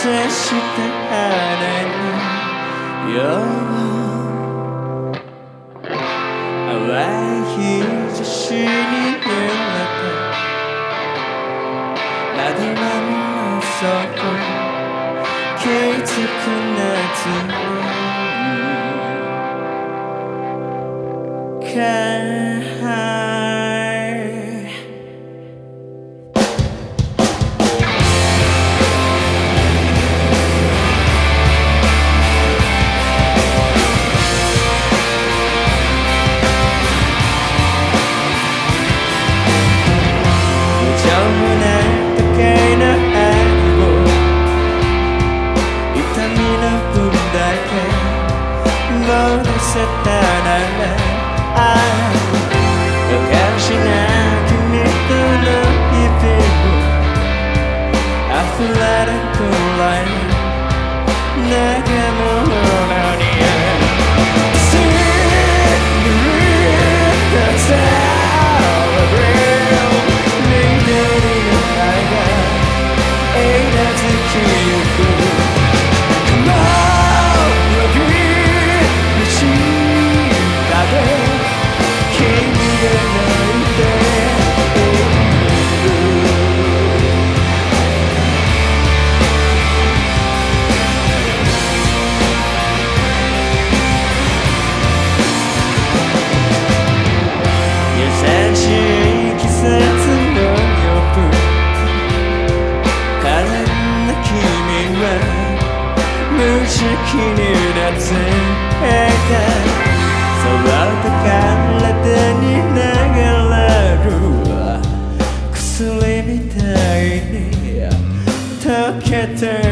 接した花によ淡い日差しに揺れてなどなみの底気づく夏にか sit down and let I look out she now can make 無邪気に夏た空と体に流れる薬みたいに溶けて